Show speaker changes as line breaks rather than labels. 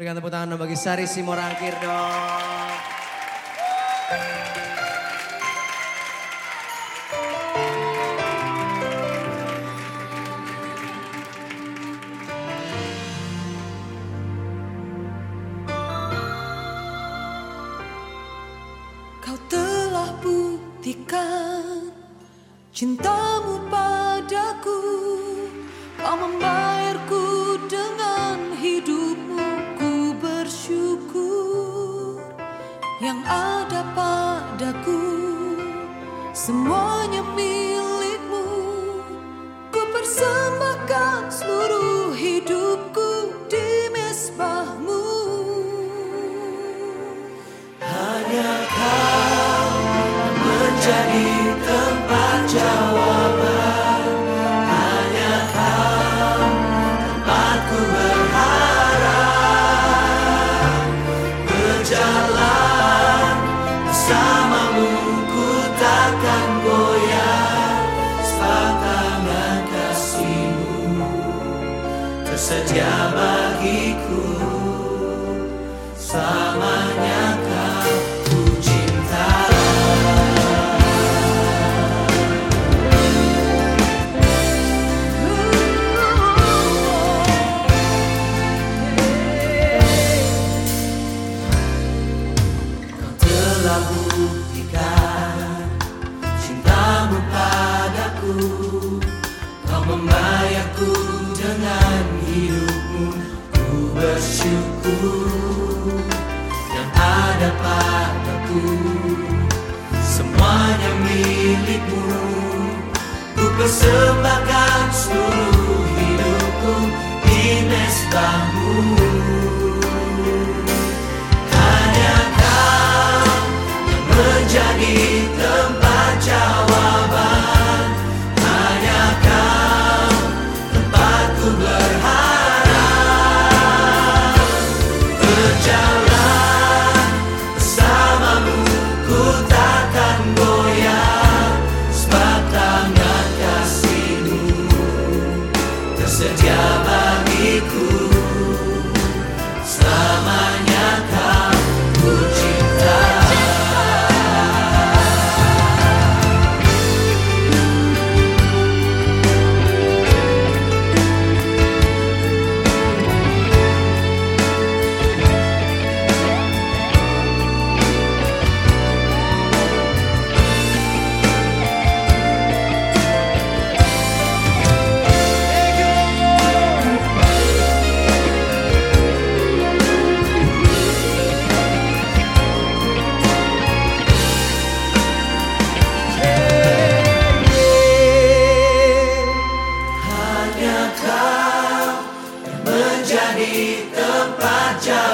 Berikan tepuk tangan bagi Sari Simorangkir dong.
Kau telah buktikan cintamu padaku Kau membayarku Semuanya milikmu
tersedia bagiku Selamanya kau cinta Kau telah buktikan cintamu padaku. Kau membayarku bersyukur yang ada padaku. Semuanya milikmu Ku persembahkan seluruh hidupku di mesbahmu. Hanya kau yang menjadi tersedia bagiku Hanya kau yang menjadi tempat jalan